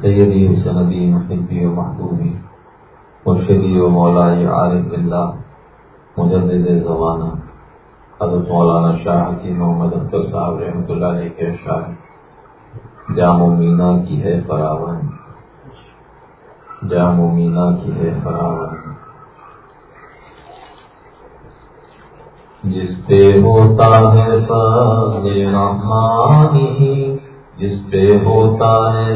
سیدی و سندی محبی و محبوبی مرشدی و مولائی عارف اللہ مجدد زمانہ حضرت مولانا شاہ کی محمد اختر صاحب رحمۃ اللہ علیہ کے شاہ جام و مینا کی ہے فراون۔ جام و مینا کی ہے فراون۔ جس پہ ہوتا ہے رحمانی جس پہ ہوتا ہے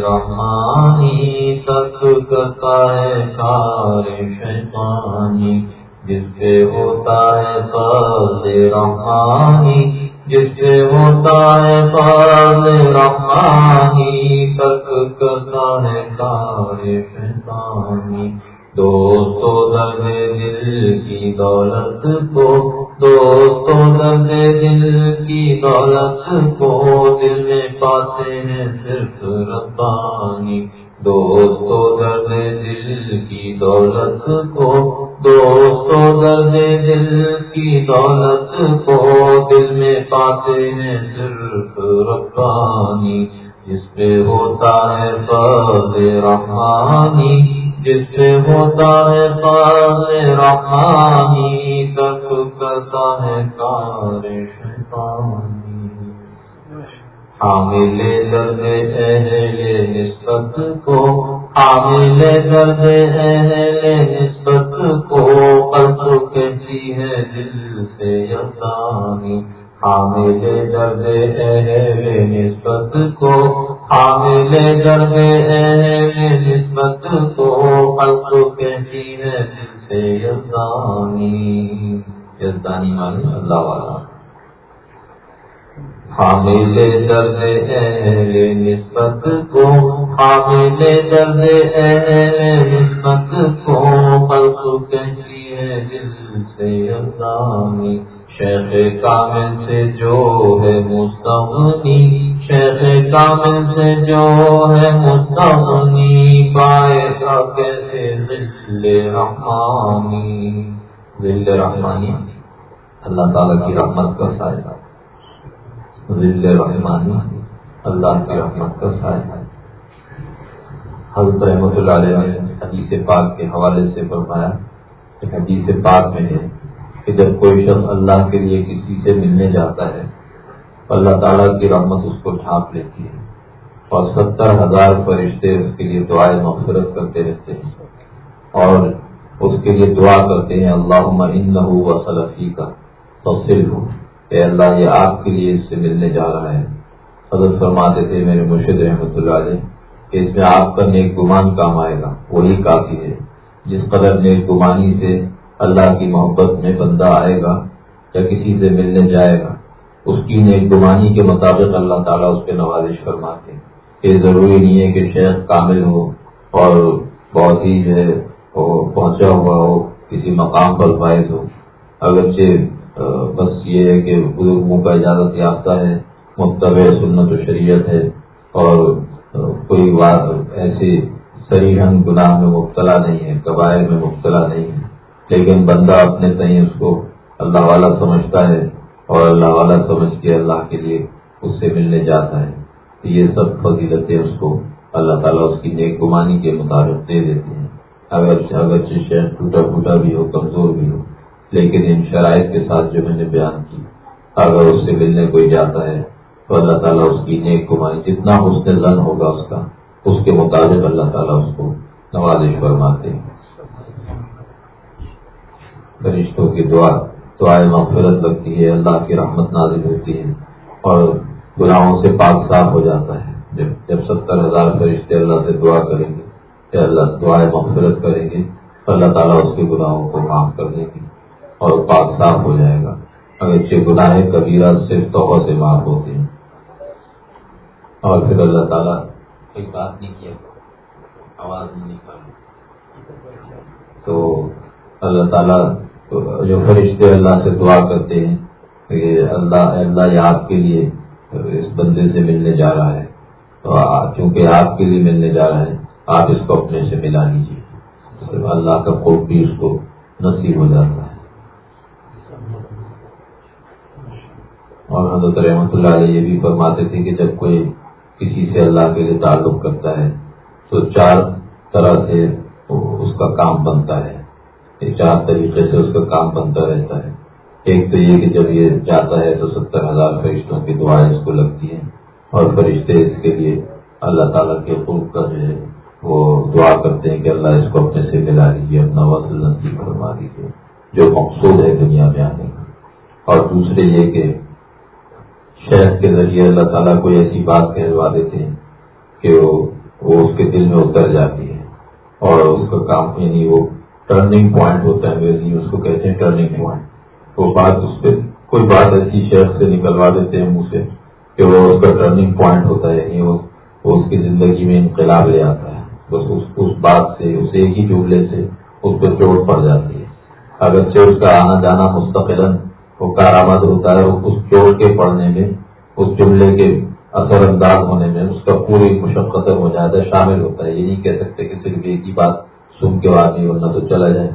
رحمانی تک کرتا ہے کار شیطانی۔ جس پہ ہوتا ہے رحمانی، جس پہ ہوتا ہے رحمانی تک کرتا ہے کار شیطانی۔ دوستو، درد دل کی دولت کو دوستو درد دل کی دولت کو دل میں پاتے ہیں صرف ربانی۔ دوستو درد دل کی دولت کو دوستو درد دل کی دولت کو دل میں پاتے ہیں صرف ربانی۔ جس پہ ہوتا ہے فضل رحمانی جس سے ہوتا ہے کار رحمانی تک کرتا ہے کار شیطانی۔ حامل درد اہل نسبت کو، حامل درد اہل نسبت کو پرسو کہتی جی ہے دل سے یسانی۔ حامل درد اہل نسبت کو حامل درد اہل نسبت کو پرسو کہتی ہے دل سے یزدانی۔ یزدانی مانی اللہ والا۔ حامل درد اہل نسبت کو حامل درد اہل نسبت کو پرسو کہتی ہے دل سے یزدانی۔ شیخ کامل سے جو ہے مستغنی شیخ کامل سے جو ہے مستغنی، پائے گا کیسے ذل رحمانی؟ ذل رحمانی، اللہ تعالیٰ کی رحمت کا سائے ذل رحمانی، اللہ کی رحمت کا سائے حضرت رحمۃ اللہ علیہ نے حدیث پاک کے حوالے سے فرمایا کہ حدیث پاک میں ہے کہ جب کوئی شخص اللہ کے لیے کسی سے ملنے جاتا ہے اللہ تعالیٰ کی رحمت اس کو ڈھانپ لیتی ہے۔ اور ستر ہزار فرشتے اس کے لیے دعائیں مغفرت کرتے رہتے ہیں۔ اور اس کے لیے دعا کرتے ہیں اللہ ان و صلفی کا تفصیل ہو کہ اللہ، یہ آپ کے لیے اس سے ملنے جا رہا ہے۔ حضرت فرماتے تھے، میرے مرشد رحمۃ اللہ علیہ، کہ اس میں آپ کا نیک گمان کام آئے گا۔ وہی کافی ہے۔ جس قدر نیک گمانی سے اللہ کی محبت میں بندہ آئے گا یا کسی سے ملنے جائے گا اس کی نیک گمانی کے مطابق اللہ تعالیٰ اس پہ نوازش فرماتے ہیں۔ یہ ضروری نہیں ہے کہ شہر کامل ہو اور بہت ہی جو ہے پہنچا ہوا ہو، کسی مقام پر فائد ہو۔ اگرچہ بس یہ ہے کہ بزرگوں کا اجازت یافتہ ہے، مکتب سنت و شریعت ہے اور کوئی بات ایسی سریحن گناہ میں مبتلا نہیں ہے، قبائل میں مبتلا نہیں ہے۔ لیکن بندہ اپنے تئیں اس کو اللہ والا سمجھتا ہے۔ اور اللہ والا سمجھ کے اللہ کے لیے اس سے ملنے جاتا ہے یہ سب فضیلتیں اس کو اللہ تعالیٰ اس کی نیک گمانی کے مطابق دے دیتے ہیں۔ اگر اگرچہ شہر ٹوٹا پھوٹا بھی ہو، کمزور بھی ہو، لیکن ان شرائط کے ساتھ جو میں نے بیان کی، اگر اس سے ملنے کوئی جاتا ہے تو اللہ تعالیٰ اس کی نیک گمانی، جتنا حسن زن ہوگا اس کا، اس کے مطابق اللہ تعالیٰ اس کو نوازش فرماتے ہیں۔ فرشتوں کی دعا دعائیں مغفرت لگتی ہے، اللہ کی رحمت نازل ہوتی ہے اور گناہوں سے پاک صاف ہو جاتا ہے۔ جب جب ستر ہزار فرشتے اللہ سے دعا کریں گے کہ اللہ دعائیں مغفرت کریں گے، اللہ تعالیٰ اس کے گناہوں کو معاف کر دیں گے اور پاک صاف ہو جائے گا۔ اگرچہ گناہ کبیرہ صرف توبہ سے معاف ہوتے ہیں۔ اور پھر اللہ تعالیٰ ایک بات نہیں کیا، آواز نہیں نکالی۔ تو اللہ تعالیٰ جو فرشتے اللہ سے دعا کرتے ہیں کہ اللہ اللہ یہ آپ کے لیے اس بندے سے ملنے جا رہا ہے تو چونکہ آپ کے لیے ملنے جا رہا ہے، آپ اس کو اپنے سے ملا لیجیے اللہ کا خوب بھی اس کو نصیب ہو جاتا ہے۔ اور حضرت رحمۃ اللہ علیہ یہ بھی فرماتے تھے کہ جب کوئی کسی سے اللہ کے لیے تعلق کرتا ہے تو چار طرح سے اس کا کام بنتا ہے۔ یہ چار طریقے سے اس کا کام بنتا رہتا ہے۔ ایک تو یہ کہ جب یہ جاتا ہے تو ستر ہزار فرشتوں کی دعائیں اس کو لگتی ہیں اور فرشتے اس کے لیے اللہ تعالیٰ کے خوب کا جو ہے وہ دعا کرتے ہیں کہ اللہ اس کو اپنے سے ملا لیجیے اپنا وصل نصیب فرما دیجیے، جو مقصود ہے دنیا میں آنے کا۔ اور دوسرے یہ کہ شہد کے ذریعے اللہ تعالیٰ کو ایسی بات کہلوا دیتے ہیں کہ وہ اس کے دل میں اتر جاتی ہے اور اس کا کام یعنی وہ ٹرننگ پوائنٹ ہوتا ہے اس کو کہتے ہیں ٹرننگ پوائنٹ وہ بات اس پہ کوئی بات ایسی شہر سے نکلوا دیتے ہیں منہ سے کہ وہ اس کا ٹرننگ پوائنٹ ہوتا ہے یعنی وہ اس کی زندگی میں انقلاب لے آتا ہے۔ بس اس اس بات سے، اس ایک ہی جملے سے اس پہ چوٹ پڑ جاتی ہے۔ اگرچہ اس کا آنا جانا مستقل وہ کارآمد ہوتا ہے اس چوٹ کے پڑنے میں، اس جملے کے اثر انداز ہونے میں، اس کا پوری مشقت ہو جاتا ہے شامل ہوتا ہے۔ یہ نہیں کہہ سکتے کہ صرف ایک ہی بات سن کے بعد نہیں ہونا تو چلا جائے۔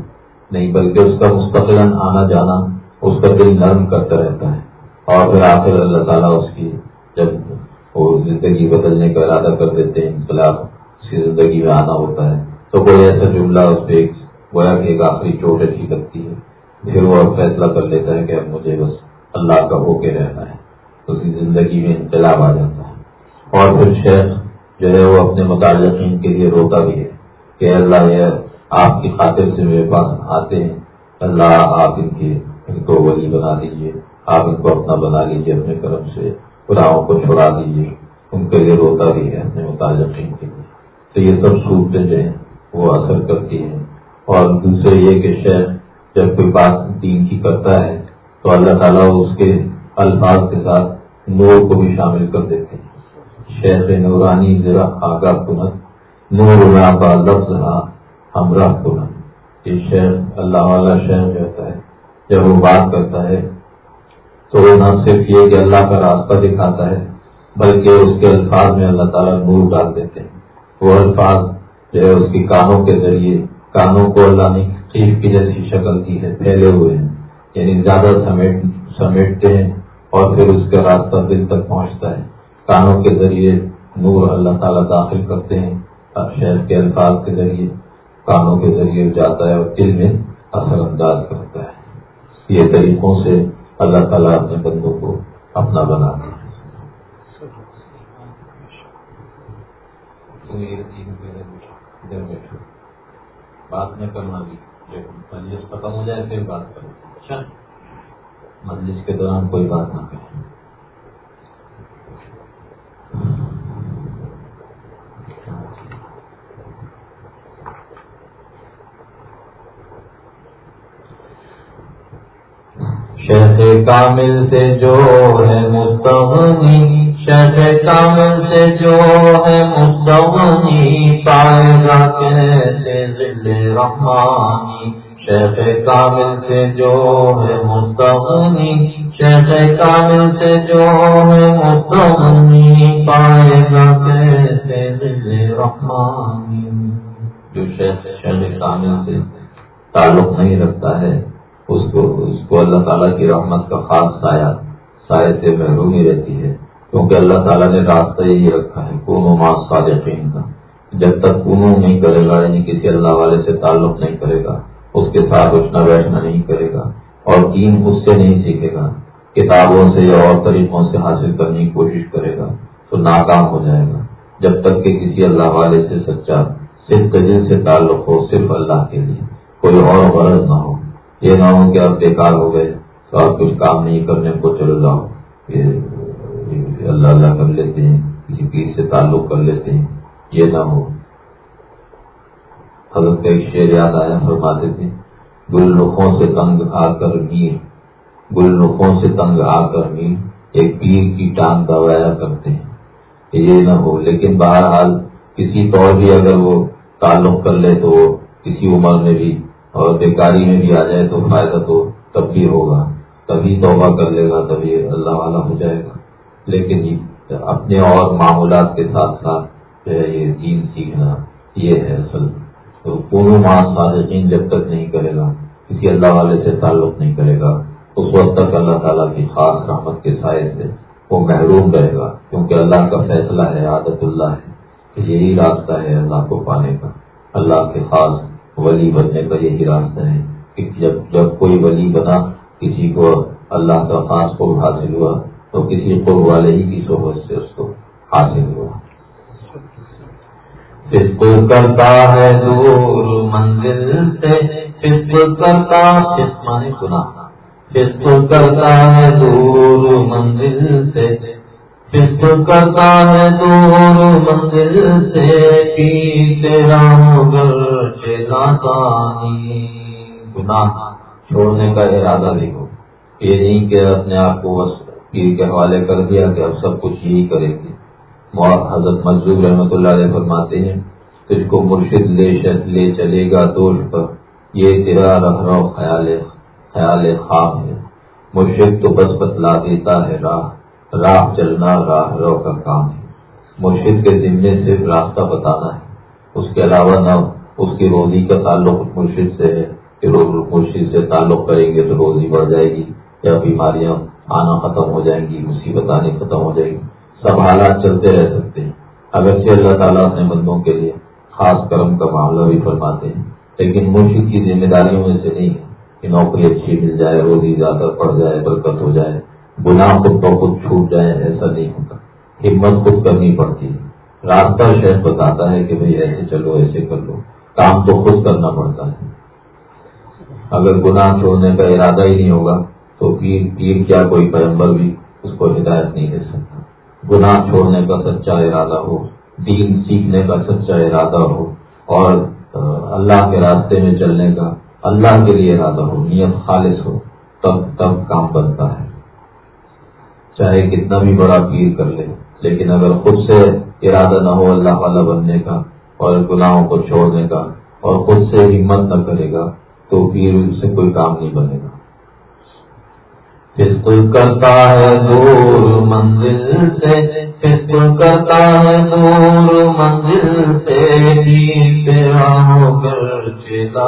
نہیں، بلکہ اس کا مستقل آنا جانا، اس کا دل نرم کرتا رہتا ہے۔ اور پھر آخر اللہ تعالیٰ اس کی جب وہ زندگی بدلنے کا ارادہ کر دیتے ہیں، انقلاب، اس کی زندگی میں آنا ہوتا ہے۔ تو کوئی ایسا جملہ اس پہ گویا کہ ایک آخری چوٹ اچھی لگتی ہے۔ پھر وہ فیصلہ کر لیتا ہے کہ اب مجھے بس اللہ کا ہو کے رہنا ہے۔ اس کی زندگی میں انقلاب آ جاتا ہے۔ اور پھر شیخ جو ہے وہ اپنے متعلقین کے لیے روتا بھی ہے۔ کہ اللہ یہ آپ کی خاطر سے میرے پاس آتے ہیں۔ اللہ آپ ان کے ان کو ولی بنا دیجیے آپ ان کو اپنا بنا لیجیے اپنے کرم سے۔ گناہوں کو چھوڑا دیجیے ان کے لیے روتا بھی ہے اپنے متعلقین کے لیے۔ تو یہ سب صورتیں جو ہیں، وہ اثر کرتی ہیں۔ اور دوسرے یہ کہ شیخ، جب کوئی بات دین کی کرتا ہے، تو اللہ تعالیٰ اس کے الفاظ کے ساتھ نور کو بھی شامل کر دیتے ہیں۔ شیخ نورانی ذرا آگاہ کنت۔ نور کا لفظ رہا ہمراہ کنت یہ شیخ اللہ والا شہر جو ہوتا ہے جب وہ بات کرتا ہے۔ تو وہ نہ صرف یہ کہ اللہ کا راستہ دکھاتا ہے، بلکہ اس کے الفاظ میں اللہ تعالیٰ نور ڈال دیتے ہیں۔ وہ الفاظ جو ہے، اس کی کانوں کے ذریعے، کانوں کو اللہ نے چیف کی جیسی شکل دی ہے، پھیلے ہوئے ہیں۔ یعنی زیادہ سمیٹ، سمیٹتے ہیں اور پھر اس کا راستہ دل تک پہنچتا ہے۔ کانوں کے ذریعے نور اللہ تعالیٰ داخل کرتے ہیں۔ شہر کے الفاظ کے ذریعے، کانوں کے ذریعے جاتا ہے اور دل میں اثر انداز کرتا ہے۔ یہ طریقوں سے اللہ تعالیٰ اپنے بندوں کو اپنا بناتے ہیں بات میں کرنا بھی۔ جب ختم ہو جائے پھر بات کروں اچھا؟ مجلس کے دوران کوئی بات نہ کریں۔ شہر کامل سے جو ہے مستغنی شہر کامل سے جو ہے مستغنی پائے گا کیسے ذل رحمانی شیخ کامل سے جو ہے مستغنی شیخ کامل سے جو ہے مستغنی پائے گا کیسے دل رحمانی۔ جو شیخ شیخ کامل سے تعلق نہیں رکھتا ہے اس کو اس کو اللہ تعالیٰ کی رحمت کا خاص سایہ سائے سے محرومی رہتی ہے۔ کیونکہ اللہ تعالیٰ نے راستہ یہی رکھا ہے، کونو ماس صادقین کا۔ جب تک کنو نہیں کرے گا یعنی کسی اللہ والے سے تعلق نہیں کرے گا، اس کے ساتھ اٹھنا بیٹھنا نہیں کرے گا۔ اور دین اس سے نہیں سیکھے گا۔ کتابوں سے یا اور طریقوں سے حاصل کرنے کی کوشش کرے گا، تو ناکام ہو جائے گا۔ جب تک کہ کسی اللہ والے سے سچا، صرف دل سے تعلق ہو، صرف اللہ کے لیے۔ کوئی اور غرض نہ ہو۔ یہ نہ ہو کہ آپ بیکار ہو گئے تو آپ کچھ کام نہیں کرنے کو چل جاؤ یہ اللہ اللہ کر لیتے ہیں، کسی پیر سے تعلق کر لیتے ہیں۔ یہ نہ ہو۔ حضرت کا ایک شعر یاد آیا، فرماتے تھے، گل رخوں سے تنگ آ کر میر۔ گل رخوں سے تنگ آ کر میر۔ ایک پیر کی ٹانگ دبایا کرتے ہیں۔ یہ نہ ہو۔ لیکن بہرحال کسی طور بھی اگر وہ تعلق کر لے تو کسی عمر میں بھی اور بیکاری میں بھی آ جائے تو فائدہ تو تب بھی ہوگا۔ تبھی توبہ کر لے گا، تبھی اللہ والا ہو جائے گا۔ لیکن اپنے اور معمولات کے ساتھ ساتھ جو ہے یہ دین سیکھنا، یہ ہے اصل۔ تو پورو ماس صادقین جب تک نہیں کرے گا، کسی اللہ والے سے تعلق نہیں کرے گا، اس وقت تک اللہ تعالیٰ کی خاص رحمت کے سائے سے وہ محروم رہے گا۔ کیونکہ اللہ کا فیصلہ ہے، عادت اللہ ہے کہ یہی راستہ ہے اللہ کو پانے کا، اللہ کے خاص ولی بننے کا یہی راستہ ہے کہ جب جب کوئی ولی بنا کسی کو اللہ کا خاص کو حاصل ہوا، تو کسی کو والے ہی کی صحبت سے اس کو حاصل ہوا۔ کرتا ہے دور منزل سے کرتا مانے سنا۔ کرتا ہے دور منزل سے۔ کرتا ہے دور منزل سے تیرا گناہ، چھوڑنے کا ارادہ دیکھو۔ یہ نہیں کہ اپنے آپ کو بس پیر کے حوالے کر دیا کہ اب سب کچھ یہی کریں گے حضرت مزدور رحمۃ اللہ علیہ فرماتے ہیں، تجھ کو مرشد لے لے چلے گا دوش پر۔ یہ تیرا رہ رو خیال خیال خواب ہے۔ مرشد تو بس بتلا دیتا ہے راہ۔ راہ چلنا، راہ رو کا کام ہے۔ مرشد کے ذمے صرف راستہ بتانا ہے۔ اس کے علاوہ نہ اس کی روزی کا تعلق مرشد سے ہے کہ مرشد سے تعلق کریں گے تو روزی بڑھ جائے گی یا بیماریاں آنا ختم ہو جائیں گی مصیبت آنے ختم ہو جائے گی۔ سب حالات چلتے رہ سکتے ہیں۔ اگرچہ اللہ تعالیٰ اپنے بندوں کے لیے خاص کرم کا معاملہ بھی فرماتے ہیں، لیکن مرشد کی ذمہ داریوں میں سے نہیں ہے کہ نوکری اچھی مل جائے، روزی زیادہ پڑ جائے، برکت ہو جائے۔ گناہ خود تو خود چھوٹ جائے، ایسا نہیں ہوتا۔ ہمت خود کرنی پڑتی ہے۔ راستہ شہر بتاتا ہے کہ بھئی ایسے چلو، ایسے کر لو۔ کام تو خود کرنا پڑتا ہے۔ اگر گناہ چھوڑنے کا ارادہ ہی نہیں ہوگا، تو پیر پیر کیا کوئی پیمبر بھی اس کو ہدایت نہیں دے سکتا۔ گناہ چھوڑنے کا سچا ارادہ ہو، دین سیکھنے کا سچا ارادہ ہو، اور اللہ کے راستے میں چلنے کا اللہ کے لیے ارادہ ہو، نیت خالص ہو، تب تب کام بنتا ہے۔ چاہے کتنا بھی بڑا پیر کر لے، لیکن اگر خود سے ارادہ نہ ہو اللہ والا بننے کا اور گناہوں کو چھوڑنے کا اور خود سے ہمت نہ کرے گا، تو پیر سے کوئی کام نہیں بنے گا۔ کرتا ہے دور منزل سے کرتا ہے دور منزل سے کر چیتا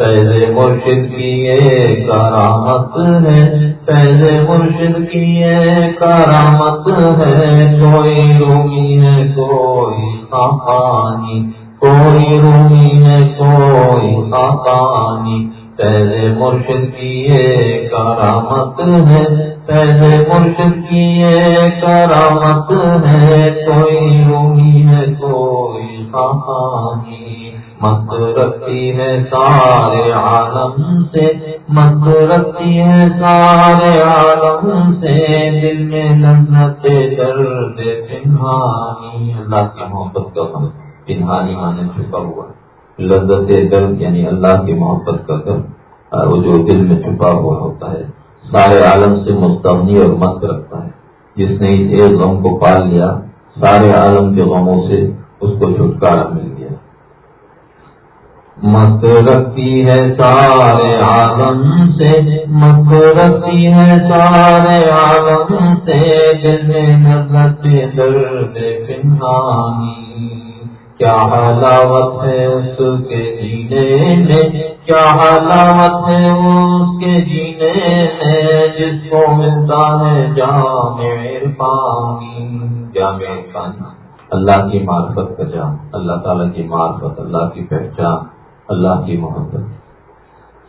پہلے مرشد کی یہ کرامت ہے، پہلے مرشد کی یہ کرامت ہے۔ کوئی رومی ہے، کوئی خاقانی کوئی رومی ہے، کوئی خاقانی پہلے مرشد کی یہ کرامت ہے، پہلے مرشد کی یہ کرامت ہے۔ کوئی رومی ہے، کوئی کہانی مت رکھتی ہے سارے عالم سے مت رکھتی ہے سارے عالم سے۔ دل میں لذت، درد، پنہانی۔ اللہ کی محبت کا غم پنہانی مانے چھپا ہوا ہے۔ لذت، درد یعنی اللہ کی محبت کا کر وہ جو دل میں چھپا ہوا ہوتا ہے، سارے عالم سے مستغنی اور مست رکھتا ہے۔ جس نے اس ایک غم کو پال لیا، سارے عالم کے غموں سے اس کو چھٹکارا مل گیا۔ مست رکھتی ہے سارے عالم سے، مست رکھتی ہے سارے عالم سے، دل درد پنہانی کیا حلاوت ہے اس کے جینے میں؟ کیا حلاوت ہے اس کے جینے میں؟ جس کو ملتا ہے جام پانی جامع پانی اللہ کی معرفت کا جام اللہ تعالیٰ کی معرفت، اللہ کی پہچان۔ اللہ کی محبت۔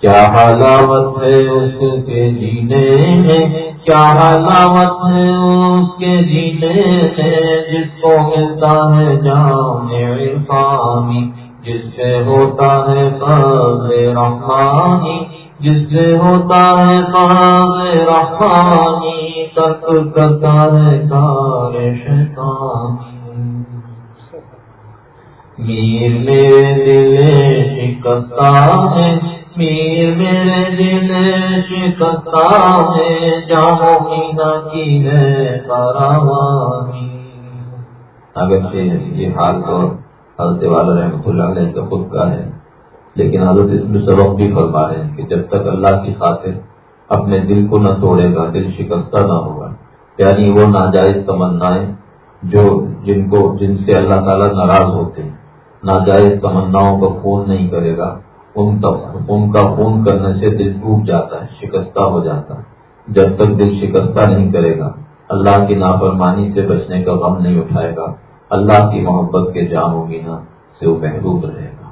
کیا حلاوت ہے اس کے جینے میں؟ کیا حلاوت ہے اس کے جینے میں؟ جس کو ملتا ہے جان عرفانی، جس سے ہوتا ہے فضل رحمانی، جس سے ہوتا ہے فضل رحمانی، تک کرتا ہے کار شیطانی میر میرے دل شکتا ہے میر میرے دل شکتا ہے، جاؤ مینا کی ہے پاروانی اگر یہ حال تو حضرت والا رحمۃ اللہ علیہ کا خود کا ہے، لیکن حضرت اس میں سبق بھی فرما رہے ہیں کہ جب تک اللہ کی خاطر اپنے دل کو نہ توڑے گا، دل شکستہ نہ ہوگا۔ یعنی وہ ناجائز تمنائیں جو جن کو، جن سے اللہ تعالیٰ ناراض ہوتے ہیں۔ ناجائز تمناؤں کا خون نہیں کرے گا۔ ان کا خون کرنے سے دل ٹوٹ جاتا ہے، شکستہ ہو جاتا ہے۔ جب تک دل شکستہ نہیں کرے گا، اللہ کی نافرمانی سے بچنے کا غم نہیں اٹھائے گا۔ اللہ کی محبت کے جام و مینا سے وہ محبوب رہے گا۔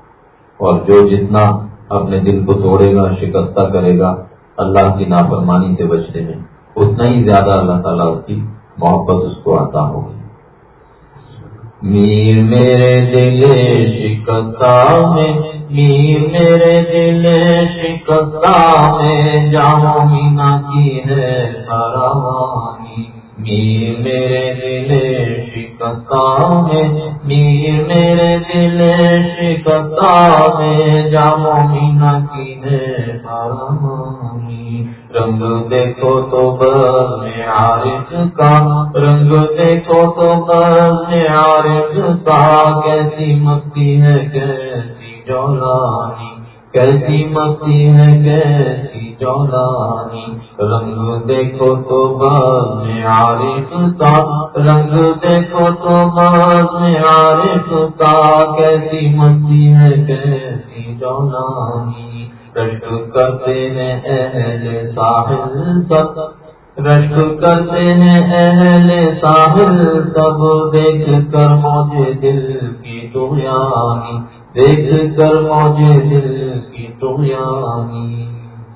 اور جو جتنا اپنے دل کو توڑے گا، شکستہ کرے گا، اللہ کی نافرمانی سے بچنے میں، اتنا ہی زیادہ اللہ تعالیٰ کی محبت اس کو آتا ہوگی۔ میر میرے دل شکستہ میں، میر میرے دل شکستہ میں جامو مینا کی ہے سارا میر میرے دل شکتا میں، میر میرے دل شکتا میں جامو مینا کی رنگ دیکھو تو بس میں عارف کا رنگ دیکھو تو بس میں عارف کا کیسی مستی ہے کیسی جولانی کیسی مستی ہے کیسی جولانی رنگ دیکھو تو باز میں عارف کا رنگ دیکھو تو باز میں عارف کا کیسی مستی ہے کیسی جولانی رشک کرتے ہیں اہل ساحل سب رشک کرتے ہیں اہل ساحل سب دیکھ کر مجھے دل کی دنیانی دیکھ کر مجھے دل کی دنیانی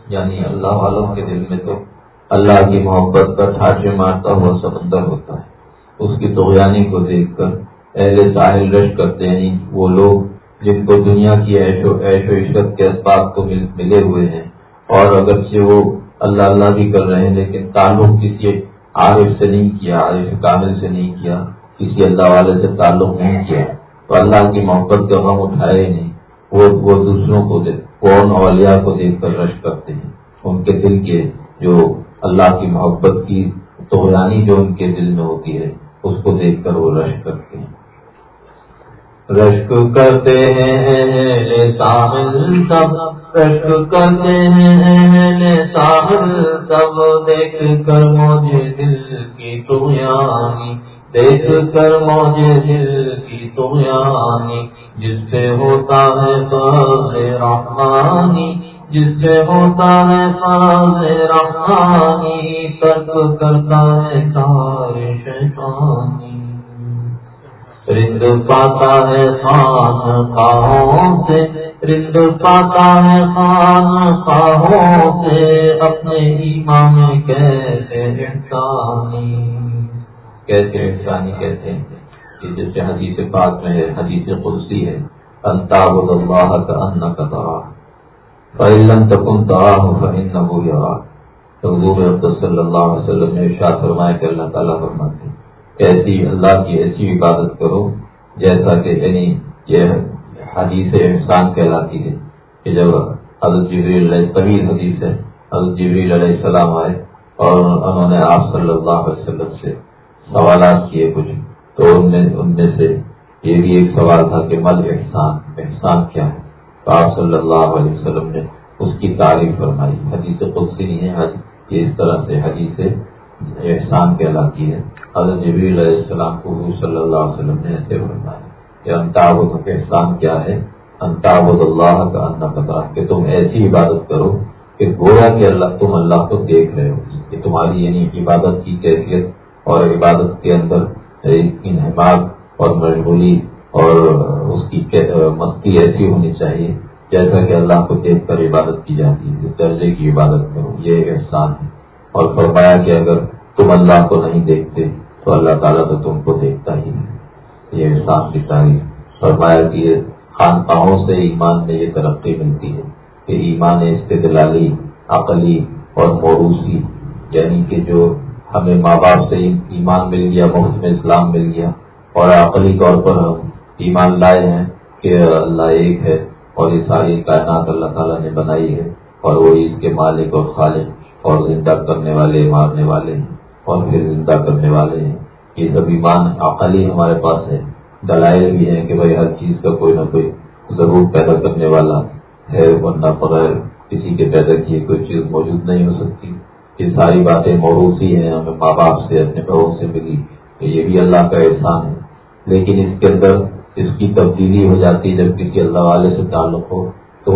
یعنی اللہ والوں کے دل میں تو اللہ کی محبت کا ٹھاٹے مارتا ہوا سمندر ہوتا ہے۔ اس کی دویانی کو دیکھ کر اہل ساحل رش کرتے ہیں۔ وہ لوگ جن کو دنیا کی عیش و عیش و عشرت کے اسباب کو ملے ہوئے ہیں۔ اور اگرچہ وہ اللہ اللہ بھی کر رہے ہیں، لیکن تعلق کسی عارف سے نہیں کیا، عارف کامل سے نہیں کیا، کسی اللہ والے سے تعلق نہیں کیا۔ تو اللہ کی محبت کا غم اٹھائے نہیں، وہ وہ دوسروں کو کون اولیاء کو دیکھ کر رش کرتے ہیں۔ ان کے دل کے جو اللہ کی محبت کی توانی جو ان کے دل میں ہوتی ہے، اس کو دیکھ کر وہ رش کرتے ہیں۔ رشک کرتے ہیں ساحل سب۔ رشک کرتے ہیں ساحل سب۔ دیکھ کر مجھے دل کی تو دیکھ کر مجھے دل کی تو جس سے ہوتا ہے فضل رحمانی، جس سے ہوتا ہے فضل رحمانی۔ ترک کرتا ہے سارے شیطانی۔ رند پاتا ہے خان خاہوں سے، رند پاتا ہے خان خاہوں سے، اپنے ایمان میں کیسے انسانی؟ کیسے انسانی کہتے ہیں جس سے حدیث پاک میں ہے، حدیث قدسی ہے انتاب اللہ کا ان کا ترا فعلم تکن ترا ہوں فہن نہ ہو یا حضور صلی اللہ علیہ وسلم نے ارشاد فرمایا کہ اللہ تعالیٰ فرماتے ہیں ایسی اللہ کی ایسی عبادت کرو جیسا کہ یعنی یہ حدیث احسان کہلاتی ہے کہ جب حضرت جبریل علیہ طویل حدیث ہے، حضرت جبریل علیہ السلام آئے اور انہوں نے آپ صلی اللہ علیہ وسلم سے سوالات کیے کچھ، تو ان میں ان میں سے یہ بھی ایک سوال تھا کہ مل احسان احسان کیا ہے؟ تو آپ صلی اللہ علیہ وسلم نے اس کی تعریف فرمائی۔ حدیث قدسی نہیں ہے یہ اس طرح سے حدیث احسان کہلاتی ہے۔ حضرت جبی علیہ السلام کو صلی اللہ علیہ وسلم نے ایسے فرمایا کہ انتاب احسان کیا ہے؟ انتاب اللہ کا ان پتا کہ تم ایسی عبادت کرو کہ گویا کہ اللہ تم اللہ کو دیکھ رہے ہو۔ کہ تمہاری یعنی عبادت کی کیفیت اور عبادت کے اندر انحباب اور مشغولی اور اس کی مستی ایسی ہونی چاہیے جیسا کہ اللہ کو دیکھ کر عبادت کی جاتی ہے۔ درجے کی عبادت کرو، یہ احسان ہے۔ اور فرمایا کہ اگر تم اللہ کو نہیں دیکھتے تو اللہ تعالیٰ تو تم کو دیکھتا ہی ہے۔ یہ احسان کی تعریف۔ فرمایا کہ خانقاہوں سے ایمان میں یہ ترقی ملتی ہے کہ ایمان استدلالی، عقلی اور موروثی یعنی کہ جو ہمیں ماں باپ سے ایمان مل گیا، بہت میں اسلام مل گیا اور عقلی طور پر ہم ایمان لائے ہیں کہ اللہ ایک ہے اور یہ ساری کائنات اللہ تعالیٰ نے بنائی ہے اور وہ اس کے مالک اور خالق اور زندہ کرنے والے، مارنے والے ہیں۔ اور پھر زندہ کرنے والے ہیں۔ یہ سب ایمان عقلی ہمارے پاس ہے۔ دلائل بھی ہیں کہ بھائی ہر چیز کا کوئی نہ کوئی ضرور پیدا کرنے والا ہے، ورنہ بغیر کسی کے پیدا کیے کوئی چیز موجود نہیں ہو سکتی۔ یہ ساری باتیں موروثی ہیں، ہمیں ماں باپ سے، اپنے بہو سے ملی۔ کہ یہ بھی اللہ کا احسان ہے۔ لیکن اس کے اندر اس کی تبدیلی ہو جاتی ہے، جب کسی اللہ والے سے تعلق ہو، تو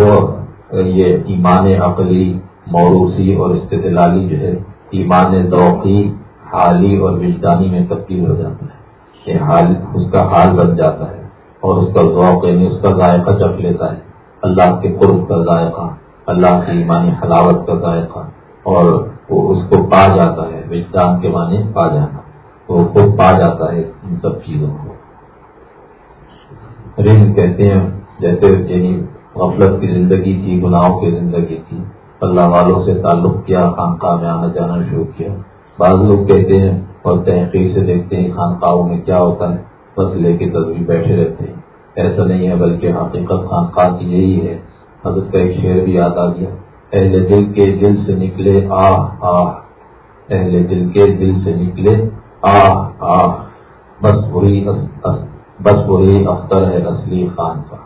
یہ ایمان عقلی، موروثی اور استدلالی جو ہے ایمان ذوقی حالی اور وجدانی میں تبدیل ہو جاتا ہے یہ حال، اس کا حال بن جاتا ہے اور اس کا ذوق یعنی اس کا ذائقہ چکھ لیتا ہے، اللہ کے قرب کا ذائقہ، اللہ کی ایمانی حلاوت کا ذائقہ اور وہ اس کو پا جاتا ہے، وجدان کے معنی پا جانا۔ وہ خود پا جاتا ہے ان سب چیزوں کو۔ رنگ کہتے ہیں، جیسے یعنی غفلت کی زندگی تھی، گناہوں کی زندگی تھی اللہ والوں سے تعلق کیا، خانقاہ میں آنا جانا شروع کیا۔ بعض لوگ کہتے ہیں اور تحقیق سے دیکھتے ہیں خانقاہوں میں کیا ہوتا ہے۔ بس لے کے تصویر بیٹھے رہتے ہیں۔ ایسا نہیں ہے بلکہ حقیقت خانقاہ کی یہی ہے۔ حضرت کا ایک شعر بھی یاد آ گیا۔ اہل دل کے دل سے نکلے آہ آہ۔ اہل دل کے دل سے نکلے آہ آہ۔ بس وہی بس وہی اختر ہے اصلی خان کا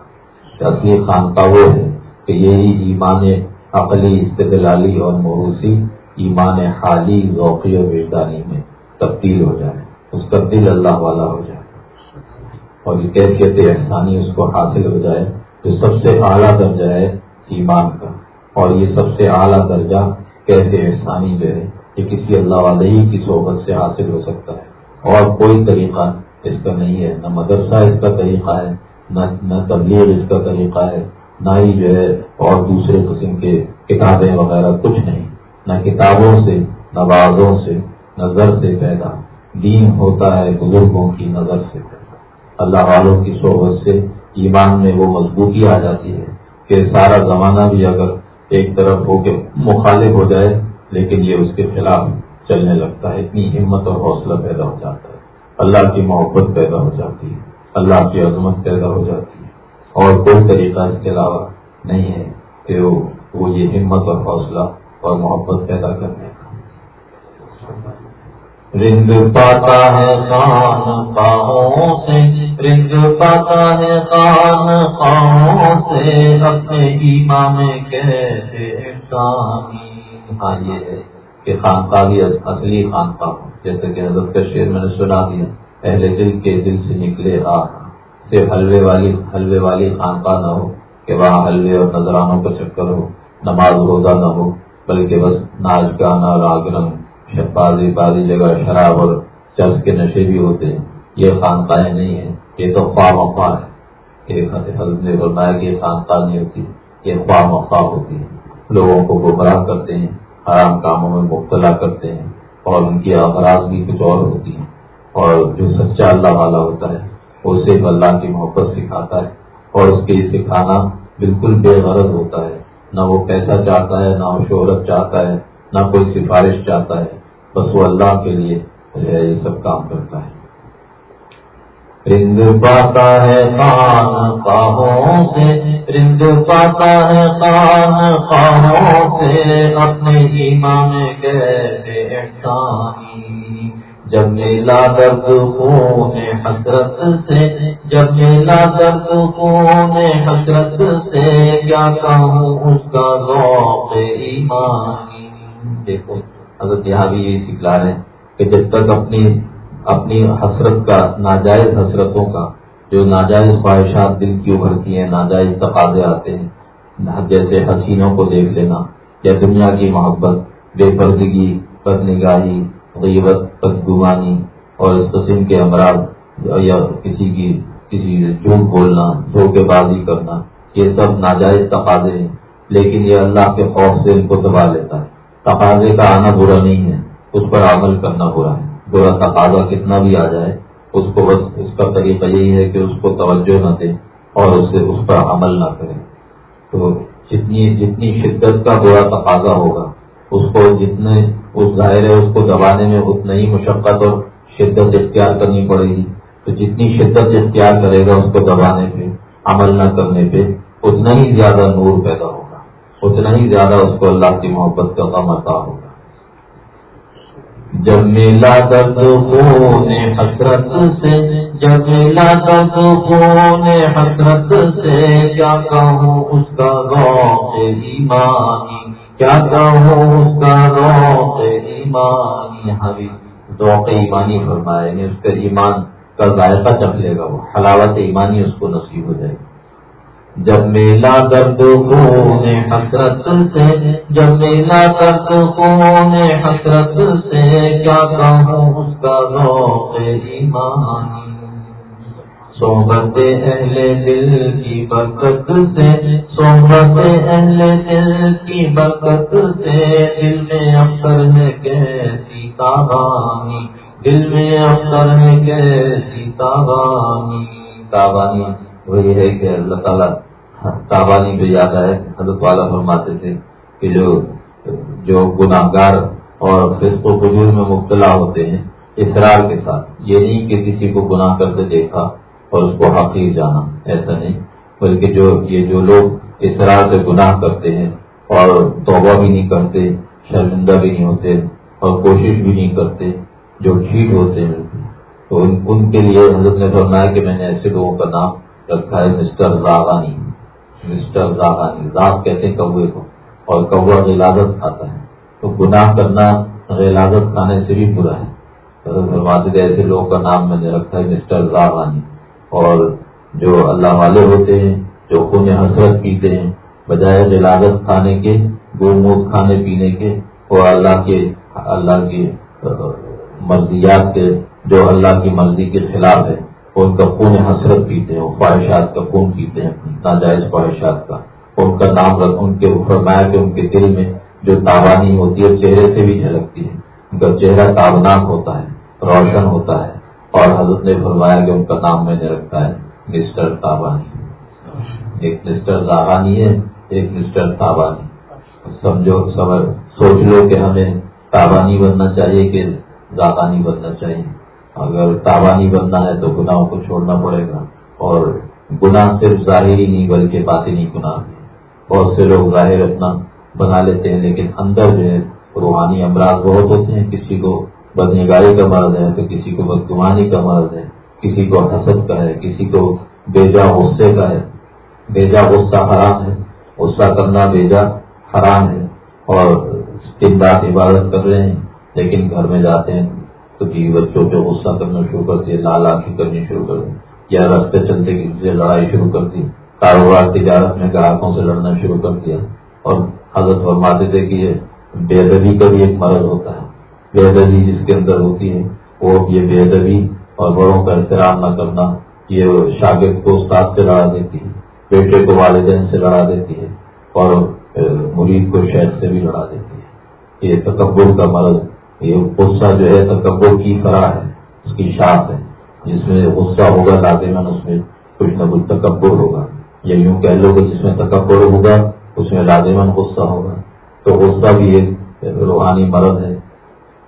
اصلی خان کا وہ ہے کہ یہی ایمان عقلی، استدلالی اور موروثی ایمان حالی ذوقی اور وجدانی میں تبدیل ہو جائے اس کا دل اللہ والا ہو جائے۔ اور یہ کیفیت احسانی اس کو حاصل ہو جائے جو سب سے اعلیٰ درجہ ہے ایمان کا۔ اور یہ سب سے اعلیٰ درجہ کیسے احسانی جو ہے، یہ کسی اللہ والے ہی کی صحبت سے حاصل ہو سکتا ہے۔ اور کوئی طریقہ اس کا نہیں ہے، نہ مدرسہ اس کا طریقہ ہے نہ تبلیغ اس کا طریقہ ہے نہ ہی جو ہے اور دوسرے قسم کے کتابیں وغیرہ کچھ نہیں، نہ کتابوں سے، نہ بازوں سے نظر سے پیدا۔ دین ہوتا ہے بزرگوں کی نظر سے پیدا۔ اللہ والوں کی صحبت سے ایمان میں وہ مضبوطی آ جاتی ہے کہ سارا زمانہ بھی اگر ایک طرف ہو کے مخالف ہو جائے، لیکن یہ اس کے خلاف چلنے لگتا ہے۔ اتنی ہمت اور حوصلہ پیدا ہو جاتا ہے۔ اللہ کی محبت پیدا ہو جاتی ہے۔ اللہ کی عظمت پیدا ہو جاتی ہے۔ اور کوئی طریقہ اس کے علاوہ نہیں ہے کہ وہ یہ ہمت اور حوصلہ اور محبت پیدا کرنے کا۔ رنگ پاتا ہے خان خاہوں سے، رنگ پاتا ہے خان خاہوں سے۔ اپنے ایمان کیسے ہاں یہ ہے کہ خانقاہ بھی اصلی خانقاہ، جیسے کہ حضرت کا شعر میں نے سنا دیا، اہل دل کے دل سے نکلے آ صرف حلوے والی حلوے والی خانقاہ نہ ہو کہ وہاں حلوے اور نظرانوں کا چکر ہو، نماز روزہ نہ ہو، بلکہ بس ناچ گانا راگرم بازی بازی جگہ، شراب اور چرچ کے نشے بھی ہوتے ہیں۔ یہ خانقاہیں نہیں ہیں، یہ تو خواہ مخواہ ہے ایک حضرت نے بتایا کہ یہ خانقاہ نہیں ہوتی، یہ خواہ مخواہ ہوتی ہے لوگوں کو گمراہ کرتے ہیں، حرام کاموں میں مبتلا کرتے ہیں اور ان کی افراد بھی کچھ اور ہوتی ہیں۔ اور جو سچا اللہ والا ہوتا ہے وہ صرف اللہ کی محبت سکھاتا ہے اور اس کے سکھانا بالکل بے غرض ہوتا ہے۔ نہ وہ پیسہ چاہتا ہے، نہ وہ شہرت چاہتا ہے، نہ کوئی سفارش چاہتا ہے۔ بس وہ اللہ کے لیے یہ سب کام کرتا ہے۔ رند پاتا ہے خان خواہوں سے، رند پاتا ہے خان خواہوں سے، اپنے ایمان کہتے احسانی جب میلا درد خون حسرت سے، جب میلا درد خون حسرت سے، کیا کہوں اس کا ذوق ایمانی؟ دیکھو، حضرت یہاں بھی یہی سکھلا رہے ہیں کہ جب تک اپنی اپنی حسرت کا، ناجائز حسرتوں کا، جو ناجائز خواہشات دل کی ابھرتی ہیں، ناجائز تقاضے آتے ہیں، جیسے حسینوں کو دیکھ لینا، یا دنیا کی محبت، بے پردگی بد نگاہی غیبت بدگمانی اور اس قسم کے امراض یا کسی کی کسی جھوٹ بولنا دھوکے بازی کرنا، یہ سب ناجائز تقاضے ہیں، لیکن یہ اللہ کے خوف سے ان کو دبا لیتا ہے۔ تقاضے کا آنا برا نہیں ہے، اس پر عمل کرنا برا ہے۔ برا تقاضا کتنا بھی آ جائے، اس کو بس، اس کا طریقہ یہی ہے کہ اس کو توجہ نہ دے اور اس سے اس پر عمل نہ کرے۔ تو جتنی جتنی شدت کا برا تقاضا ہوگا، اس کو جتنے اس ظاہر ہے اس کو دبانے میں اتنا ہی مشقت اور شدت اختیار کرنی پڑے گی تو جتنی شدت اختیار کرے گا اس کو دبانے پہ، عمل نہ کرنے پہ، اتنا ہی زیادہ نور پیدا ہوگا، اتنا ہی زیادہ اس کو اللہ کی محبت کا غم عطا ہوگا۔ جب میلا درد خون حسرت سے، جب میلا درد خون حسرت سے، کیا کہوں اس کا روق ایمانی؟ کیا کہوں اس کا روق ایمانی یہاں بھی ذوق ایمانی فرمائے یعنی اس کا ایمان کا ذائقہ چکھ لے گا وہ۔ حلاوت ایمانی اس کو نصیب ہو جائے گا جب میلا درد خون حسرت سے، جب میلا درد خون حسرت سے، کیا کہوں اس کا ذوق ایمانی صحبت اہل دل کی برکت سے صحبت اہل دل کی برکت سے، دل میں افسر ہے کیسی تابانی دل میں افسر ہے کیسی تابانی تابانی وہی ہے کہ اللہ تعالیٰ تابانی پہ یاد ہے، حضرت والا فرماتے تھے کہ جو جو گناہ گار اور فسق و فجور میں مبتلا ہوتے ہیں، اصرار کے ساتھ، یہ نہیں کہ کسی کو گناہ کرتے دیکھا۔ اور اس کو حقیق جانا، ایسا نہیں۔ بلکہ جو یہ جو لوگ اصرار سے گناہ کرتے ہیں اور توبہ بھی نہیں کرتے، شرمندہ بھی نہیں ہوتے اور کوشش بھی نہیں کرتے، جو ٹھیک ہوتے ہیں۔ تو ان کے لیے حضرت نے فرمایا کہ میں نے ایسے لوگوں کا نام رکھا ہے، مسٹر راغانی مسٹر راغانی راگ کہتے ہیں کوے کو۔ اور کوا غلازت کھاتا ہے۔ تو گناہ کرنا، غلازت کھانے سے بھی برا ہے۔ حضرت ایسے لوگوں کا نام میں نے رکھا ہے، مسٹر راغانی اور جو اللہ والے ہوتے ہیں، جو خون حسرت پیتے ہیں، بجائے غلازت کھانے کے گو کھانے پینے کے اور اللہ کے، اللہ کی مرضیات کے، جو اللہ کی مرضی کے خلاف ہے، ان کا خون حسرت پیتے ہیں خواہشات کا خون پیتے ہیں، ناجائز خواہشات کا۔ ان کا نام رکھ، ان کے فرمایا کہ ان کے دل میں جو تابانی ہوتی ہے، چہرے سے بھی جھلکتی ہے۔ ان کا چہرہ تابناک ہوتا ہے، روشن ہوتا ہے۔ اور حضرت نے فرمایا کہ ان کا نام میں نے رکھا ہے، مسٹر تابانی۔ ایک مسٹر زاغانی ہے، ایک مسٹر تابانی۔ سمجھو، سمجھ، سوچ لو کہ ہمیں تابانی بننا چاہیے کہ زاغانی بننا چاہیے۔ اگر تابانی بننا ہے تو گناہوں کو چھوڑنا پڑے گا۔ اور گناہ صرف ظاہری نہیں، بلکہ باطنی گناہ بہت سے لوگ ظاہر اپنا بنا لیتے ہیں، لیکن اندر جو ہے، روحانی امراض بہت ہوتے ہیں، کسی کو بدنگاری کا مرض ہے، تو کسی کو بدگمانی کا مرض ہے، کسی کو حسد کا ہے، کسی کو بیجا غصے کا ہے۔ بیجا غصہ حرام ہے، غصہ کرنا بیجا حرام ہے۔ اور دن رات عبادت کر رہے ہیں، لیکن گھر میں جاتے ہیں، تو بیوی بچوں پہ غصہ کرنا شروع کر دیا، لال آخی کرنی شروع کر دی یا راستے چلتے کسی سے لڑائی شروع کر دی، کاروبار، تجارت میں گراہکوں سے لڑنا شروع کر دیا۔ اور حضرت فرماتے تھے کہ یہ بے ادبی کا بھی ایک مرض ہوتا ہے۔ بے ادبی جس کے اندر ہوتی ہے وہ یہ بے ادبی اور بڑوں کا احترام نہ کرنا، یہ شاگرد کو استاد سے لڑا دیتی ہے، بیٹے کو والدین سے لڑا دیتی ہے اور مرید کو شہر سے بھی لڑا دیتی ہے۔ یہ تکبر کا مرض، یہ غصہ جو ہے، تکبر کی طرح ہے، اس کی شاخ ہے۔ جس میں غصہ ہوگا لازمن اس میں کچھ نہ کچھ تکبر ہوگا۔ یا یوں کہہ لو کہ جس میں تکبر ہوگا، اس میں لازمن غصہ ہوگا۔ تو غصہ بھی ایک روحانی مرض ہے۔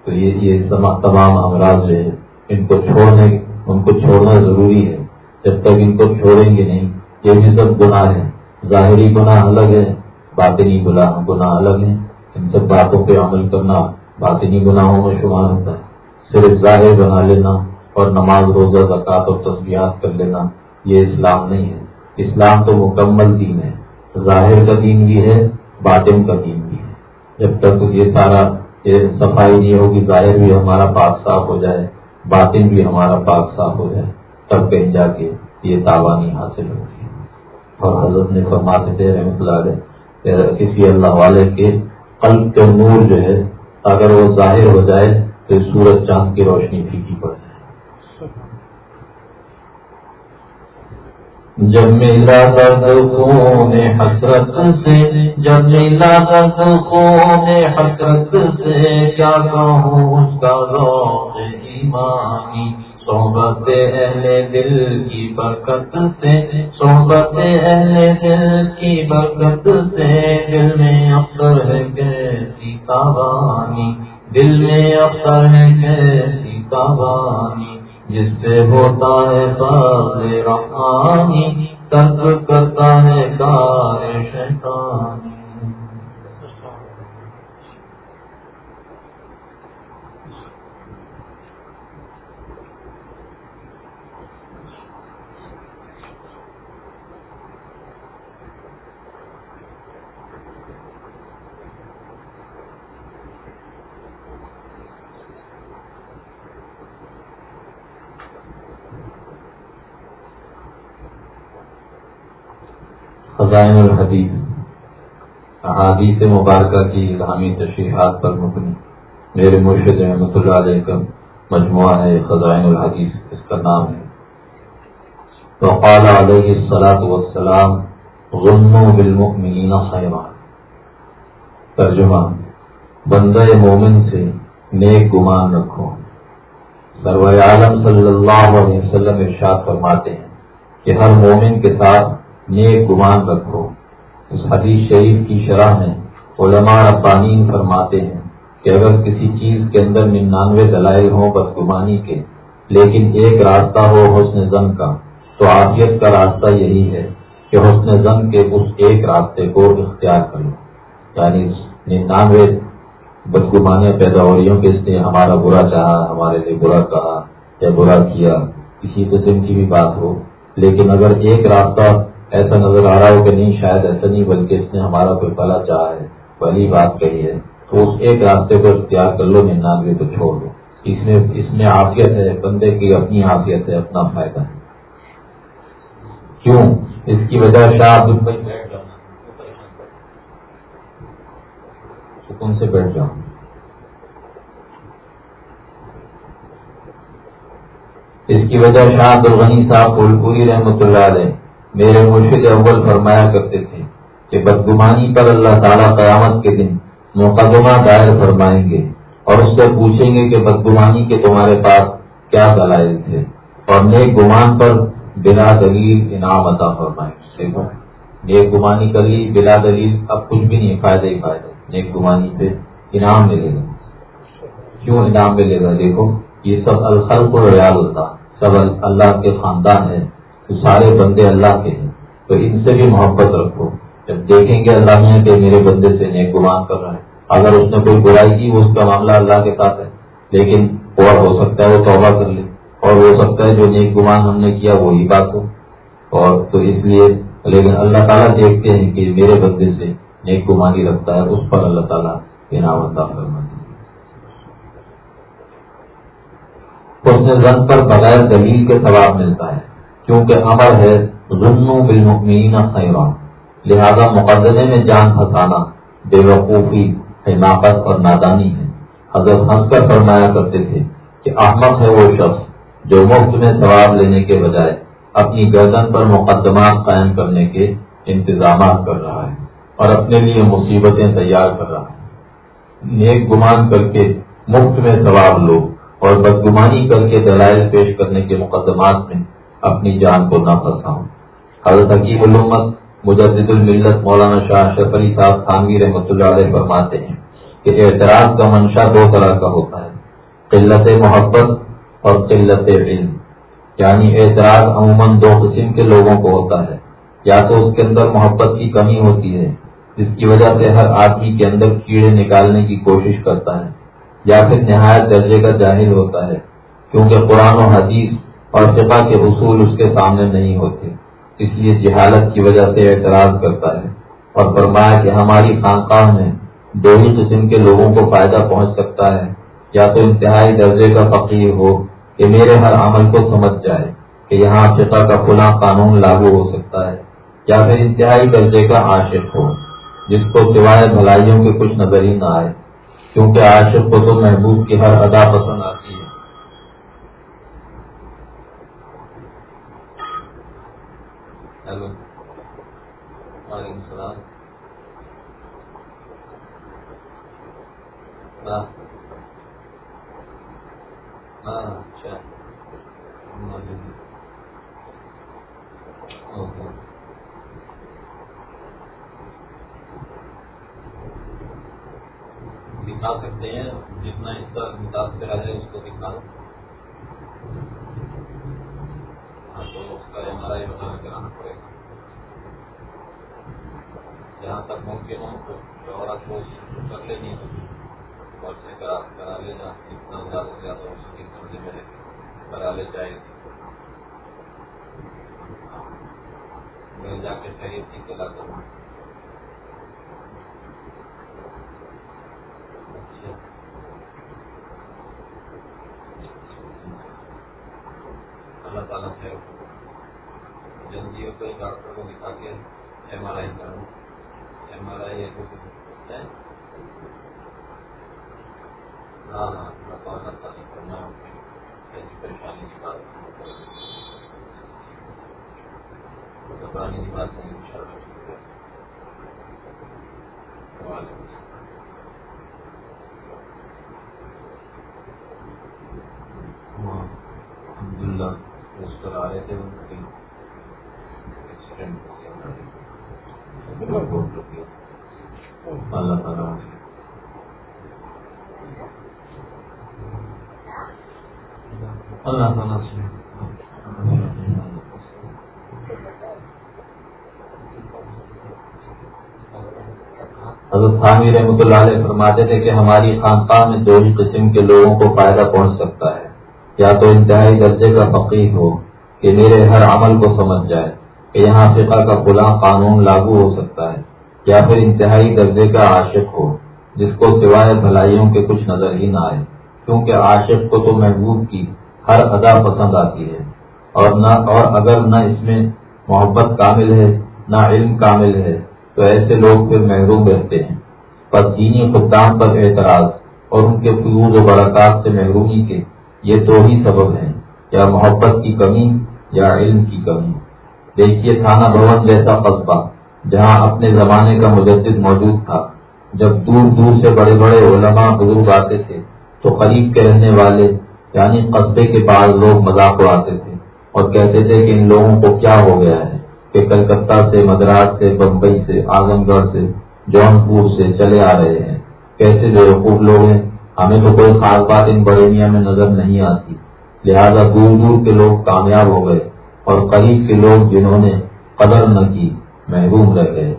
تو یہ یہ تمام امراض جو ہے ان کو چھوڑنے، ان کو چھوڑنا ضروری ہے۔ جب تک ان کو چھوڑیں گے نہیں، یہ بھی سب گناہ ہے ظاہری گناہ الگ ہے باطنی گناہ گناہ الگ ہے ان سب باتوں پہ عمل کرنا باطنی گناہوں میں شمار ہوتا ہے۔ صرف ظاہر بنا لینا اور نماز، روزہ زکات اور تصویرات کر لینا، یہ اسلام نہیں ہے۔ اسلام تو مکمل دین ہے۔ ظاہر کا دین بھی ہے، باطن کا دین بھی ہے۔ جب تک یہ سارا یہ صفائی نہیں ہوگی، ظاہر بھی ہمارا پاک صاف ہو جائے، باطن بھی ہمارا پاک صاف ہو جائے، تب کہیں جا کے یہ تاوانی حاصل ہوگی۔ اور حضرت نے فرماتے تھے، رحمت اللہ علیہ کسی اللہ والے کے قلب کے نور جو ہے، اگر وہ ظاہر ہو جائے تو سورج چاند کی روشنی پھیکی پڑے جائے جب میرا درد خون حسرت سے جب میرا درد خون حسرت سے کیا کہوں اس کا روح ایمانی صحبت اہل دل کی برکت سے صحبت اہل دل کی برکت سے دل میں افسر ہے کیسی تابانی دل میں افسر ہے کیسی تابانی سے ہوتا ہے فضل رحمانی ترک کرتا ہے کار شیطانی۔ احادیث مبارکہ کی الہامی تشریحات پر مبنی۔ میرے مرشد احمد اللہ علیہ کا مجموعہ ہے خزائن الحدیث، اس کا نام ہے۔ وقال علیہ السلاط وسلام غنو بالمؤمنین خیران ترجمہ، بندہ مومن سے نیک گمان رکھو۔ سرور عالم صلی اللہ علیہ وسلم ارشاد فرماتے ہیں کہ ہر مومن کے ساتھ نیک گمان رکھو۔ اس حدیث شریف کی شرح میں علماء ربانین فرماتے ہیں کہ اگر کسی چیز کے اندر ننانوے دلائل ہوں بدگمانی کے، لیکن ایک راستہ ہو حسن زن کا، تو عافیت کا راستہ یہی ہے کہ حسن زن کے اس ایک راستے کو اختیار کر یعنی ننانوے بدگمانیاں پیدا ہو رہی ہوں کہ اس نے ہمارا برا چاہا، ہمارے لیے برا کہا یا برا کیا، کسی قسم کی بھی بات ہو۔ لیکن اگر ایک راستہ ایسا نظر آ رہا ہو کہ نہیں، شاید ایسا نہیں، بلکہ اس نے ہمارا کوئی بلا چاہا ہے پہلی بات کہی ہے۔ تو اس ایک راستے کو اختیار کر لو، ننانوے کو چھوڑ دو۔ اس میں اس میں عافیت ہے، بندے کی اپنی عافیت ہے، اپنا فائدہ ہے۔ کیوں؟ اس کی وجہ شاہ سکون سے بیٹھ جاؤں۔ اس کی وجہ شاہ درغنی صاحب پھول رحمت اللہ علیہ۔ میرے مرشد اول فرمایا کرتے تھے کہ بدگمانی پر اللہ تعالیٰ قیامت کے دن مقدمہ دائر فرمائیں گے اور اس سے پوچھیں گے کہ بدگمانی کے تمہارے پاس کیا دلائل تھے اور نیک گمان پر بلا دلیل انعام عطا فرمائیں۔ نیک گمانی کر لی، بلا دلیل اب کچھ بھی نہیں، فائدہ ہی فائدہ۔ نیک گمانی پہ انعام ملے گا۔ کیوں انعام ملے گا؟ دیکھو، یہ سب الخل و ریال ہوتا سب اللہ کے خاندان ہے تو سارے بندے اللہ کے ہیں۔ تو ان سے بھی محبت رکھو۔ جب دیکھیں گے اللہ میاں کہ میرے بندے سے نیک گمان کر رہے ہیں اگر اس نے کوئی برائی کی اس کا معاملہ اللہ کے ساتھ ہے۔ لیکن اور ہو سکتا ہے وہ توبہ کر لے۔ اور ہو سکتا ہے جو نیک گمان ہم نے کیا، وہی بات ہو۔ اور تو اس لیے، لیکن اللہ تعالیٰ دیکھتے ہیں کہ میرے بندے سے نیک گمانی رکھتا ہے۔ اس پر اللہ تعالیٰ انعام عطا فرما اس نے رنگ پر بغیر دلیل کے ثواب ملتا ہے۔ کیونکہ امر ہے ظلم بالمؤمنین خیران لہذا مقدمے میں جان پھنسانا بے وقوفی، حماقت اور نادانی ہے۔ حضرت ہنس کر فرمایا کرتے تھے کہ احمد ہے وہ شخص جو مفت میں ثواب لینے کے بجائے اپنی گردن پر مقدمات قائم کرنے کے انتظامات کر رہا ہے اور اپنے لیے مصیبتیں تیار کر رہا ہے۔ نیک گمان کر کے مفت میں ثواب لو اور بدگمانی کر کے دلائل پیش کرنے کے مقدمات میں اپنی جان کو نہ پھنساؤں۔ حضرت حکیم علومت مجدد الملت مولانا شاہ شف علی صاحب خانوی رحمۃ اللہ علیہ فرماتے ہیں کہ اعتراض کا منشا دو طرح کا ہوتا ہے، قلت محبت اور قلت علم۔ یعنی اعتراض عموماً دو قسم کے لوگوں کو ہوتا ہے۔ یا تو اس کے اندر محبت کی کمی ہوتی ہے، جس کی وجہ سے ہر آدمی کے اندر کیڑے نکالنے کی کوشش کرتا ہے، یا پھر نہایت درجے کا جاہل ہوتا ہے، کیونکہ قرآن و حدیث اور فقہ کے اصول اس کے سامنے نہیں ہوتے، اس لیے جہالت کی وجہ سے اعتراض کرتا ہے اور فرمایا کہ ہماری خانقاہ میں دو ہی قسم کے لوگوں کو فائدہ پہنچ سکتا ہے، یا تو انتہائی درجے کا فقیر ہو کہ میرے ہر عمل کو سمجھ جائے کہ یہاں فقہ کا کھلا قانون لاگو ہو سکتا ہے، یا پھر انتہائی درجے کا عاشق ہو، جس کو سوائے بھلائیوں کے کچھ نظر ہی نہ آئے، کیونکہ عاشق کو تو محبوب کی ہر ادا پسند آتی ہے ہیلو وعلیکم السلام ہاں اچھا. دکھا سکتے ہیں، جتنا حصہ متاثر ہے، اس کو دکھا. ہاں تو اس کا ایم آر آئی کرانا پڑے گا. جہاں تک ممکن ہو، تو عورت کو کر لینی اور سے کرا لینا جتنا زیادہ سے زیادہ میں کرا لے جائے میں جا کے صحیح تھی کلا کروں اللہ تعالیٰ سے جلدی کوئی ڈاکٹر کو دکھا کے ایم آر آئی کروں ایم آر آئی ہاں پریشانی کی بات گھبرانے کی بات نہیں اللہ الحمد للہ اس پر آ رہے تھے، ان کی ایکسیڈنٹ اللہ تعالیٰ اللہ تعالیٰ سے حضرت خامی رحمۃ اللہ علیہ فرماتے تھے کہ ہماری خانقاہ میں دو ہی قسم کے لوگوں کو فائدہ پہنچ سکتا ہے۔ یا تو انتہائی درجے کا فقیر ہو کہ میرے ہر عمل کو سمجھ جائے کہ یہاں فقہ کا فلاں قانون لاگو ہو سکتا ہے، یا پھر انتہائی درجے کا عاشق ہو، جس کو سوائے بھلائیوں کے کچھ نظر ہی نہ آئے۔ کیونکہ عاشق کو تو محبوب کی ہر ادا پسند آتی ہے اور نہ اور اگر نہ اس میں محبت کامل ہے، نہ علم کامل ہے، تو ایسے لوگ پھر محروم رہتے ہیں۔ پر دینی خدام پر اعتراض اور ان کے فیوز و برکات سے محرومی کے یہ دو ہی سبب ہیں، یا محبت کی کمی یا علم کی کمی۔ دیکھیے تھانہ بھون جیسا قصبہ، جہاں اپنے زمانے کا مجدد موجود تھا۔ جب دور دور سے بڑے بڑے علماء بزرگ آتے تھے، تو قریب کے رہنے والے یعنی قصبے کے بعض لوگ مذاق اڑاتے تھے اور کہتے تھے کہ ان لوگوں کو کیا ہو گیا ہے کہ کلکتہ سے، مدراس سے، بمبئی سے اعظم گڑھ سے جون پور سے چلے آ رہے ہیں۔ کیسے جو رقوب لوگ ہیں؟ ہمیں تو کوئی خاص بات ان بڑے میں نظر نہیں آتی۔ لہذا دور دور کے لوگ کامیاب ہو گئے اور قریب کے لوگ جنہوں نے قدر نہ کی، محروم رہ گئے۔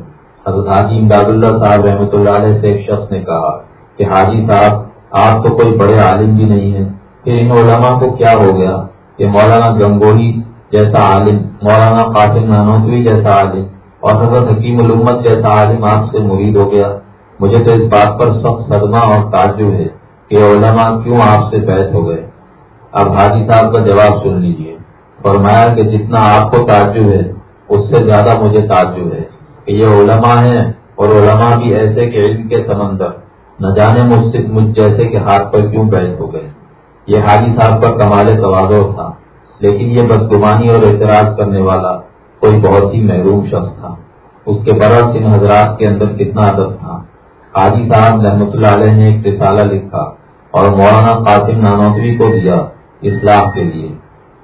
حضرت حاجی امداد اللہ صاحب رحمۃ اللہ علیہ سے ایک شخص نے کہا کہ حاجی صاحب، آپ تو کوئی بڑے عالم بھی نہیں ہیں۔ پھر ان علماء کو کیا ہو گیا کہ مولانا گنگوہی جیسا عالم، مولانا قاسم نانوتوی جیسا عالم اور حضرت حکیم الامت جیسا عالم آپ سے مرید ہو گیا۔ مجھے تو اس بات پر سخت صدمہ اور تعجب ہے کہ علماء کیوں آپ سے بیت ہو گئے۔ اب حاجی صاحب کا جواب سن لیجیے۔ فرمایا کہ جتنا آپ کو تعجب ہے، اس سے زیادہ مجھے تعجب ہے کہ یہ علماء ہیں اور علماء بھی ایسے کہ علم کے سمندر۔ نہ جانے مجھ سے مجھ جیسے کہ ہاتھ پر کیوں بیٹھ ہو گئے۔ یہ حاجی صاحب کا کمال توازو تھا، لیکن یہ بدگمانی اور اعتراض کرنے والا کوئی بہت ہی محروم شخص تھا۔ اس کے برعکس ان حضرات کے اندر کتنا ادب تھا۔ حاجی صاحب رحمۃ اللہ علیہ نے ایک رسالہ لکھا اور مولانا قاسم نانوتری کو دیا اصلاح کے لیے۔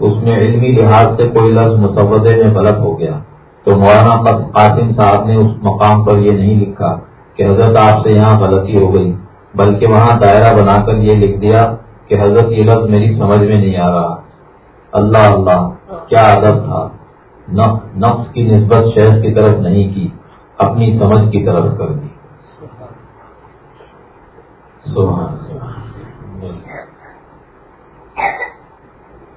اس میں علمی لحاظ سے کوئی لفظ متودے میں غلط ہو گیا۔ تو مولانا قاسم صاحب نے اس مقام پر یہ نہیں لکھا کہ حضرت آپ سے یہاں غلطی ہو گئی، بلکہ وہاں دائرہ بنا کر یہ لکھ دیا کہ حضرت یہ لفظ میری سمجھ میں نہیں آ رہا۔ اللہ اللہ، کیا ادب تھا۔ نفس کی نسبت شہر کی طرف نہیں کی، اپنی سمجھ کی طرف کر دی۔ اللہ۔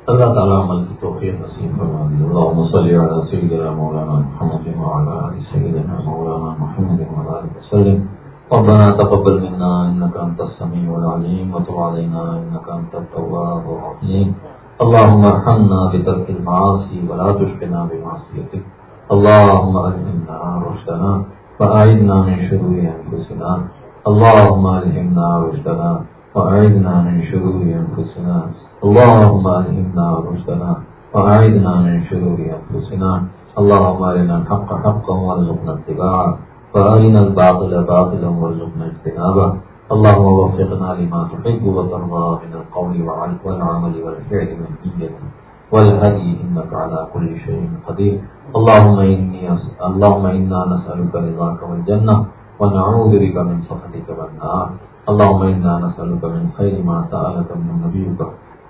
تعالیٰ عمل کی توفیق نصیب فرما دی اللهم صل على سيدنا مولانا محمد وعلى ال سيدنا مولانا محمد وعلى اله وسلم ربنا تقبل منا انك انت السميع العليم وتب علينا انك انت التواب الرحيم. اللهم ارحمنا بترك المعاصي ولا تشقنا بمعصيتك. اللهم الهمنا رشدنا فاعذنا من شرور انفسنا اللهم الهمنا رشدنا وأعذنا من شرور أنفسنا. اللهم ألهمنا رشدنا وأعذنا من شرور أنفسنا. اللهم أرنا الحق حقا وارزقنا اتباعه. وأرنا الباطل باطلا وارزقنا اجتنابه. اللهم وفقنا لما تحب وترضى من القول والعمل والفعل من والنية والهدي إنك على كل شيء قدير. اللهم إني اللهم إنا نسألك رضاك والجنة ونعوذ بك من سخطك والنار. اللهم إنا نسألك من خير ما سألك من نبيك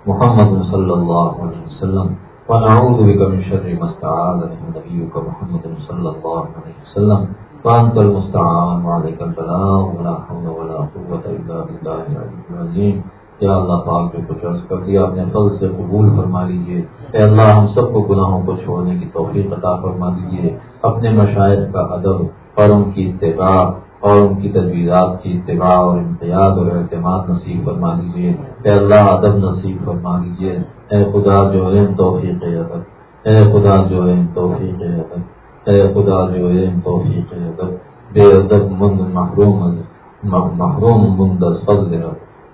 محمد صلى الله عليه وسلم ونعوذ بك من شر ما استعاذ من نبيك محمد صلى الله عليه وسلم. وأنت المستعان. وعليك البلاغ ولا حول ولا قوة إلا بالله العلي العظيم. یا اللہ پاک جو کچھ عرض کر دیا، اپنے فضل سے قبول فرما لیجیے اے اللہ، ہم سب کو گناہوں کو چھوڑنے کی توفیق عطا فرما دیجیے اپنے مشاہد کا ادب اور ان کی اتباع اور ان کی تجویزات کی اتباع اور امتیاز اور اعتماد نصیب فرما دیجیے اے اللہ، ادب نصیب فرما دیجیے اے خدا، جو توفیق ادب اے خدا، جو توفیق ادب اے خدا جو توفیق ادب بے ادب مند، محروم محروم مند فضل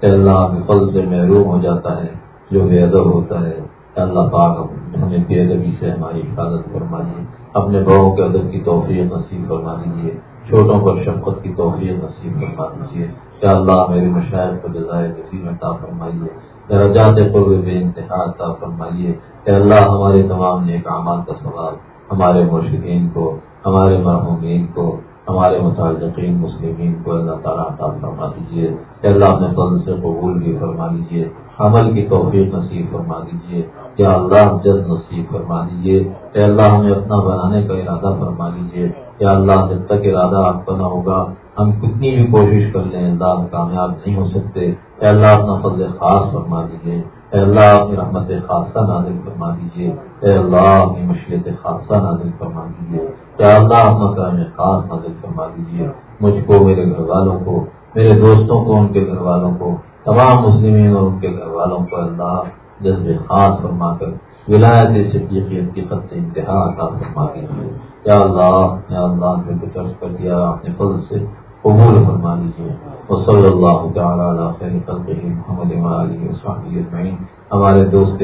اے اللہ کے فضل سے محروم ہو جاتا ہے، جو بے ادب ہوتا ہے۔ اللہ پاک ہمیں بے ادبی سے ہماری حفاظت فرما دیے اپنے بڑوں کے ادب کی توفیق نصیب فرما دیجیے۔ چھوٹوں پر شفقت کی توفیق نصیب فرما دیجیے۔ کیا اللہ، میرے مشاعر کو جزائے نصیب عطا فرمائیے۔ درجات قرب بے انتہا عطا فرمائیے۔ کہ اللہ، ہمارے تمام نیک اعمال کا سوال ہمارے مرشدین کو، ہمارے مرحومین کو، ہمارے متعلقین مسلمین کو اللہ تعالیٰ عطا فرما دیجیے اللہ اپنے فضل سے قبول بھی فرما دیجیے عمل کی توفیق نصیب فرما دیجیے یا اللہ جلد نصیب فرما دیجیے یا اللہ ہمیں اپنا بنانے کا ارادہ فرما دیجیے یا اللہ جب تک ارادہ آپ کا نہ ہوگا ہم کتنی بھی کوشش کر لیں، اللہ کامیاب نہیں ہو سکتے۔ اے اللہ، اپنا فضل خاص فرما دیجیے اے اللہ، اپنی رحمت خاصہ نازل فرما دیجیے اے اللہ، اپنی مشیت خاصہ نازل فرما دیجیے اے اللہ، اپنا کرم خاص نازل فرما دیجیے مجھ کو، میرے گھر والوں کو، میرے دوستوں کو، ان کے گھر والوں کو، تمام مسلمین اور ان کے گھر والوں کو اللہ جذب خاص فرما کر ولایت صدیقیت کی خط انتہا عطا فرما دیجیے یا اللہ یا اللہ نے کچھ عرض کر دیا، اپنے فضل سے قبول فرما لیجیے وہ صلی اللہ تعالیٰ خیر محمد اجمعین۔ ہمارے دوست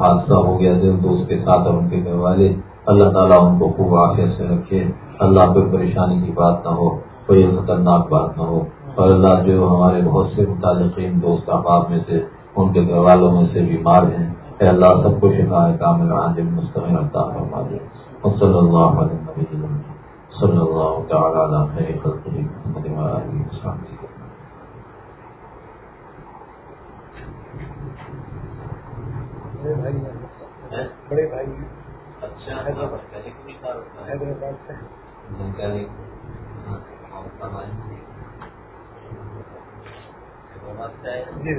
حادثہ ہو گیا تھے دوست کے ساتھ اور ان کے گھر والے۔ اللہ تعالیٰ ان کو خوب آخر سے رکھے۔ اللہ کوئی پریشانی کی بات نہ ہو، کوئی خطرناک بات نہ ہو۔ اور اللہ جو ہمارے بہت سے متعلقین دوست احباب میں سے، ان کے گھر والوں میں سے بیمار ہیں۔ اے اللہ، سب کو شفا کامل عاجل مستقل عطا فرما دے۔ وصلی اللہ علیہ صلی اللہ تعالی علی خیر خلقہ محمد و آلہ وصحبہ بڑے بھائی اچھا حیدرآباد سے. جی.